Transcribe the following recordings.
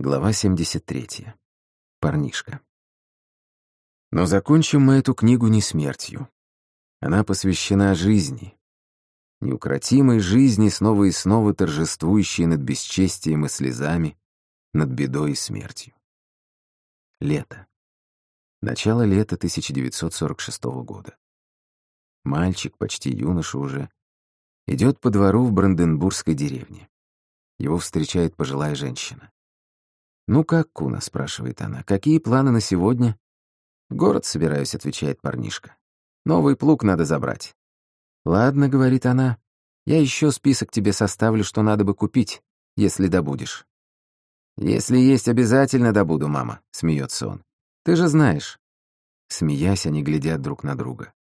Глава 73. Парнишка. Но закончим мы эту книгу не смертью. Она посвящена жизни. Неукротимой жизни, снова и снова торжествующей над бесчестием и слезами, над бедой и смертью. Лето. Начало лета 1946 года. Мальчик, почти юноша уже, идет по двору в Бранденбургской деревне. Его встречает пожилая женщина. «Ну как, Куна?» — спрашивает она. «Какие планы на сегодня?» «В город собираюсь», — отвечает парнишка. «Новый плуг надо забрать». «Ладно», — говорит она. «Я еще список тебе составлю, что надо бы купить, если добудешь». «Если есть, обязательно добуду, мама», — смеется он. «Ты же знаешь». Смеясь, они глядят друг на друга.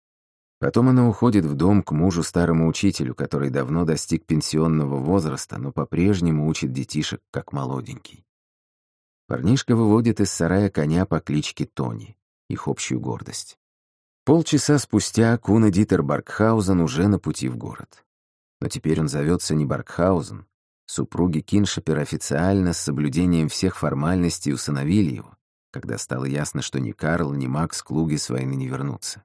Потом она уходит в дом к мужу старому учителю, который давно достиг пенсионного возраста, но по-прежнему учит детишек как молоденький. Парнишка выводит из сарая коня по кличке Тони, их общую гордость. Полчаса спустя Куна Дитер Баркхаузен уже на пути в город. Но теперь он зовется не Баркхаузен. Супруги Киншепер официально с соблюдением всех формальностей усыновили его, когда стало ясно, что ни Карл, ни Макс Клуги с войны не вернутся.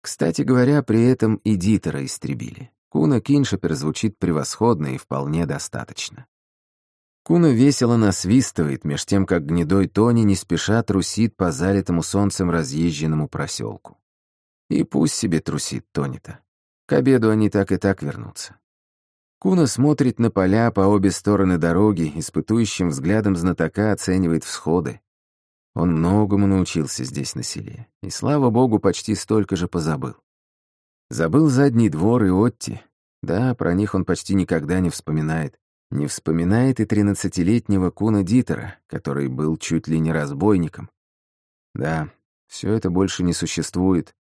Кстати говоря, при этом и Дитера истребили. Куна Киншепер звучит превосходно и вполне достаточно. Куна весело насвистывает, меж тем, как гнедой Тони не спеша трусит по залитому солнцем разъезженному проселку. И пусть себе трусит Тони-то. К обеду они так и так вернутся. Куна смотрит на поля по обе стороны дороги, испытующим взглядом знатока оценивает всходы. Он многому научился здесь на селе, и, слава богу, почти столько же позабыл. Забыл задний двор и Отти. Да, про них он почти никогда не вспоминает. Не вспоминает и тринадцатилетнего Куна Дитера, который был чуть ли не разбойником. Да, все это больше не существует.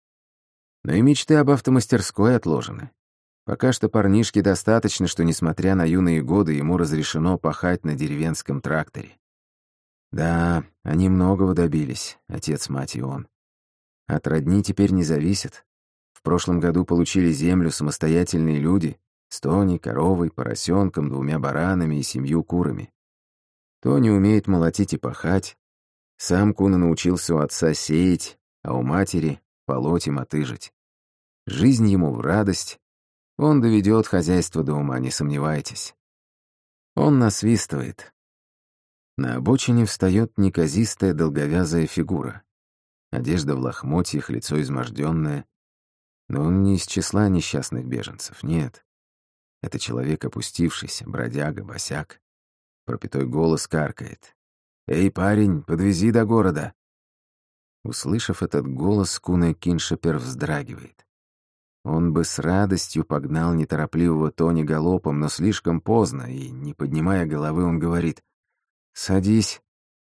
Но и мечты об автомастерской отложены. Пока что парнишке достаточно, что, несмотря на юные годы, ему разрешено пахать на деревенском тракторе. Да, они многого добились, отец, мать и он. От родни теперь не зависят. В прошлом году получили землю самостоятельные люди, с Тони, коровой, поросенком, двумя баранами и семью курами. Тони умеет молотить и пахать. Сам Куна научился у отца сеять, а у матери — полоть и мотыжить. Жизнь ему в радость. Он доведет хозяйство до ума, не сомневайтесь. Он насвистывает. На обочине встает неказистая долговязая фигура. Одежда в лохмотьях, лицо изможденное. Но он не из числа несчастных беженцев, нет. Это человек опустившийся, бродяга, босяк. Пропитой голос каркает. «Эй, парень, подвези до города!» Услышав этот голос, Куна Киншепер вздрагивает. Он бы с радостью погнал неторопливого Тони галопом, но слишком поздно, и, не поднимая головы, он говорит «Садись».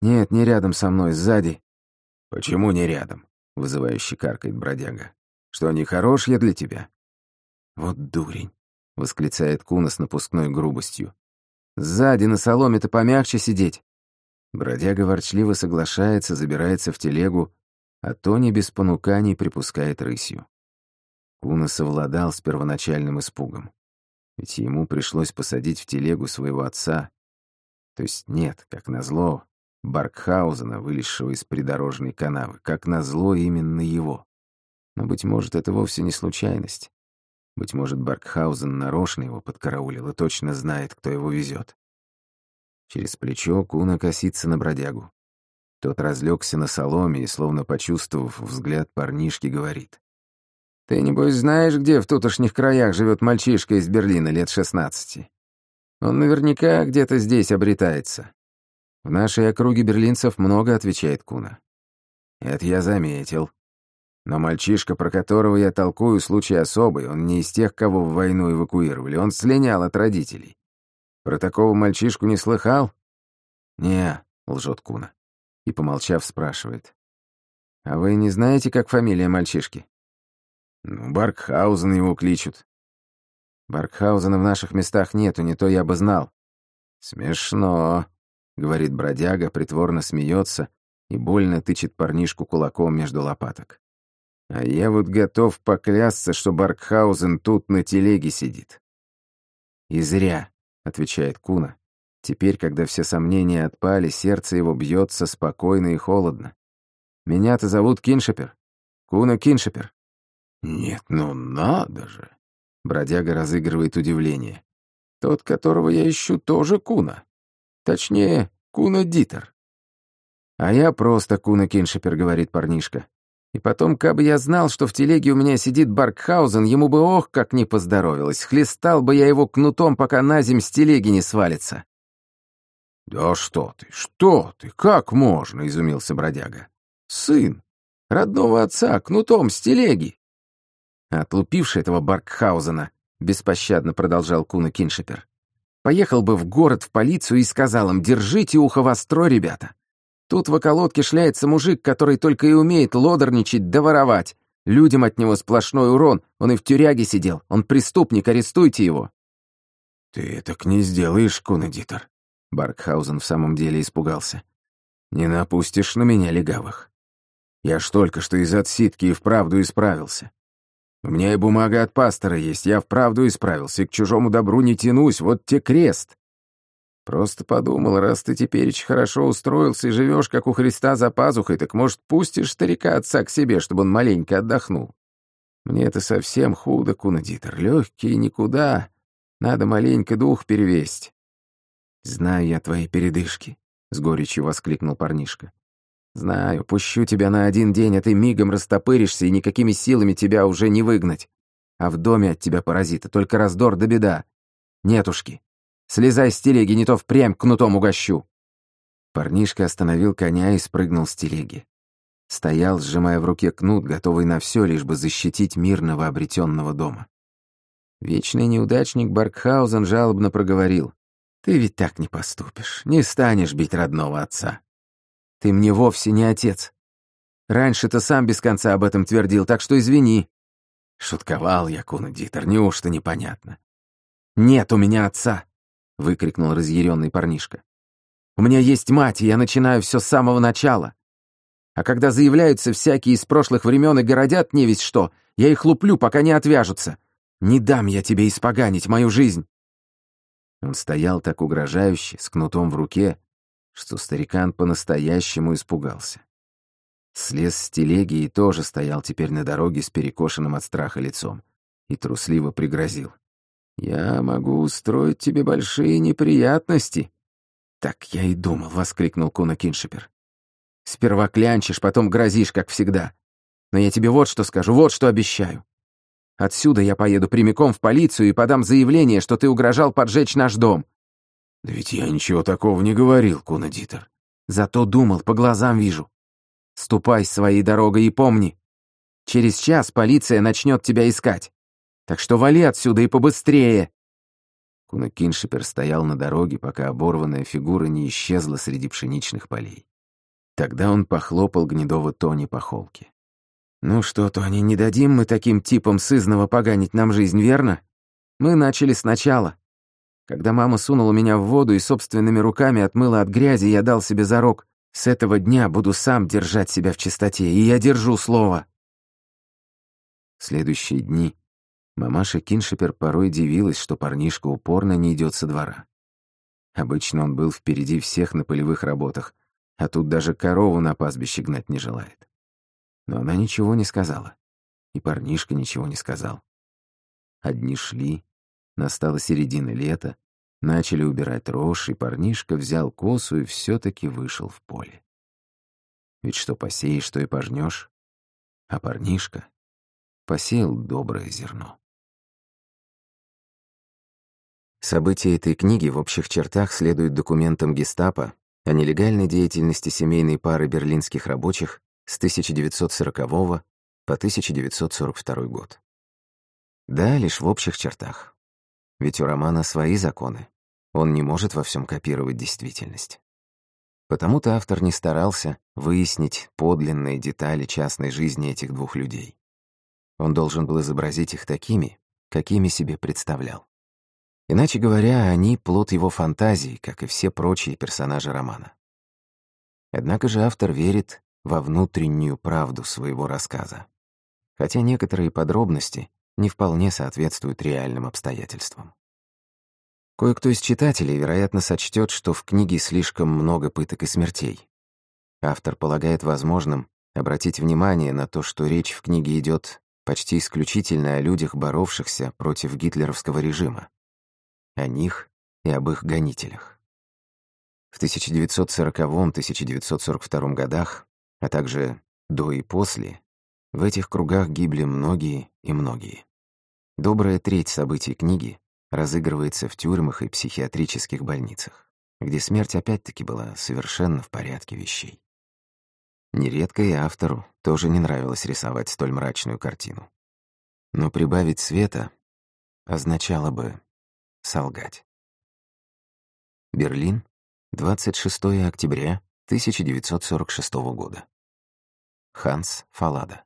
«Нет, не рядом со мной, сзади». «Почему не рядом?» — вызывающе каркает бродяга. «Что, не хорош я для тебя?» «Вот дурень» восклицает Куна с напускной грубостью. «Сзади на соломе-то помягче сидеть!» Бродяга ворчливо соглашается, забирается в телегу, а Тони без понуканий припускает рысью. Куна совладал с первоначальным испугом. Ведь ему пришлось посадить в телегу своего отца. То есть нет, как назло, Баркхаузена, вылезшего из придорожной канавы, как назло именно его. Но, быть может, это вовсе не случайность. Быть может, Баркхаузен нарочно его подкараулил и точно знает, кто его везет. Через плечо Куна косится на бродягу. Тот разлегся на соломе и, словно почувствовав взгляд парнишки, говорит. «Ты, небось, знаешь, где в тутошних краях живет мальчишка из Берлина лет шестнадцати? Он наверняка где-то здесь обретается. В нашей округе берлинцев много, — отвечает Куна. Это я заметил. Но мальчишка, про которого я толкую, случай особый. Он не из тех, кого в войну эвакуировали. Он слинял от родителей. Про такого мальчишку не слыхал? Не, лжет Куна. И, помолчав, спрашивает. А вы не знаете, как фамилия мальчишки? Ну, Баркхаузен его кличут. Баркхаузена в наших местах нету, не то я бы знал. Смешно, говорит бродяга, притворно смеется и больно тычет парнишку кулаком между лопаток. А я вот готов поклясться, что Баркхаузен тут на телеге сидит. «И зря», — отвечает Куна, Теперь, когда все сомнения отпали, сердце его бьется спокойно и холодно. «Меня-то зовут Киншепер. Куна Киншепер». «Нет, ну надо же!» Бродяга разыгрывает удивление. «Тот, которого я ищу, тоже Куна. Точнее, Куна Дитер». «А я просто Куна Киншепер», — говорит парнишка. «И потом, кабы я знал, что в телеге у меня сидит Баркхаузен, ему бы ох, как не поздоровилось. Хлестал бы я его кнутом, пока на земь с телеги не свалится». «Да что ты, что ты, как можно?» — изумился бродяга. «Сын, родного отца, кнутом с телеги». Отлупивший этого Баркхаузена, беспощадно продолжал Куна Киншепер, поехал бы в город в полицию и сказал им, держите ухо востро, ребята. Тут в околотке шляется мужик, который только и умеет лодорничать да воровать. Людям от него сплошной урон, он и в тюряге сидел, он преступник, арестуйте его. «Ты так не сделаешь, Кунадитер», Баркхаузен в самом деле испугался. «Не напустишь на меня легавых. Я ж только что из отсидки и вправду исправился. У меня и бумага от пастора есть, я вправду исправился, и к чужому добру не тянусь, вот те крест. Просто подумал, раз ты теперь хорошо устроился и живешь, как у Христа за пазухой, так, может, пустишь старика отца к себе, чтобы он маленько отдохнул? Мне это совсем худо, Кунадитер, легкие никуда, надо маленько дух перевесть. «Знаю я твои передышки», — с горечью воскликнул парнишка. «Знаю, пущу тебя на один день, а ты мигом растопыришься, и никакими силами тебя уже не выгнать. А в доме от тебя паразита, только раздор да беда. Нетушки, слезай с телеги, не то впрямь кнутом угощу». Парнишка остановил коня и спрыгнул с телеги. Стоял, сжимая в руке кнут, готовый на все, лишь бы защитить мирного обретенного дома. Вечный неудачник Баркхаузен жалобно проговорил. Ты ведь так не поступишь, не станешь бить родного отца. Ты мне вовсе не отец. Раньше ты сам без конца об этом твердил, так что извини. Шутковал я, Куна Дитер, неужто непонятно? Нет у меня отца, выкрикнул разъяренный парнишка. У меня есть мать, и я начинаю все с самого начала. А когда заявляются всякие из прошлых времен и городят не весь что, я их луплю, пока не отвяжутся. Не дам я тебе испоганить мою жизнь. Он стоял так угрожающе, с кнутом в руке, что старикан по-настоящему испугался. Слез с телеги и тоже стоял теперь на дороге с перекошенным от страха лицом и трусливо пригрозил. «Я могу устроить тебе большие неприятности». «Так я и думал», — воскликнул Куна Киншипер. «Сперва клянчишь, потом грозишь, как всегда. Но я тебе вот что скажу, вот что обещаю. Отсюда я поеду прямиком в полицию и подам заявление, что ты угрожал поджечь наш дом». «Да ведь я ничего такого не говорил, Кунадитер». «Зато думал, по глазам вижу. Ступай своей дорогой и помни. Через час полиция начнет тебя искать. Так что вали отсюда и побыстрее». Кунакиншипер стоял на дороге, пока оборванная фигура не исчезла среди пшеничных полей. Тогда он похлопал гнедого Тони по холке. «Ну что, Тони, не дадим мы таким типам сызного поганить нам жизнь, верно? Мы начали сначала. Когда мама сунула меня в воду и собственными руками отмыла от грязи, я дал себе зарок. С этого дня буду сам держать себя в чистоте, и я держу слово». Следующие дни мамаша Киншипер порой дивилась, что парнишка упорно не идет со двора. Обычно он был впереди всех на полевых работах, а тут даже корову на пастбище гнать не желает. Но она ничего не сказала. И парнишка ничего не сказал. Одни шли, настала середина лета, начали убирать рожь, и парнишка взял косу и все-таки вышел в поле. Ведь что посеешь, что и пожнешь. А парнишка посеял доброе зерно. События этой книги в общих чертах следуют документам гестапо о нелегальной деятельности семейной пары берлинских рабочих с 1940 по 1942 год. Да, лишь в общих чертах. Ведь у романа свои законы. Он не может во всем копировать действительность. Потому-то автор не старался выяснить подлинные детали частной жизни этих двух людей. Он должен был изобразить их такими, какими себе представлял. Иначе говоря, они — плод его фантазии, как и все прочие персонажи романа. Однако же автор верит во внутреннюю правду своего рассказа, хотя некоторые подробности не вполне соответствуют реальным обстоятельствам. Кое-кто из читателей, вероятно, сочтет, что в книге слишком много пыток и смертей. Автор полагает возможным обратить внимание на то, что речь в книге идет почти исключительно о людях, боровшихся против гитлеровского режима, о них и об их гонителях. В 1940-1942 годах, а также до и после, в этих кругах гибли многие и многие. Добрая треть событий книги разыгрывается в тюрьмах и психиатрических больницах, где смерть опять-таки была совершенно в порядке вещей. Нередко и автору тоже не нравилось рисовать столь мрачную картину. Но прибавить света означало бы солгать. Берлин, 26 октября 1946 года. Ханс Фалада.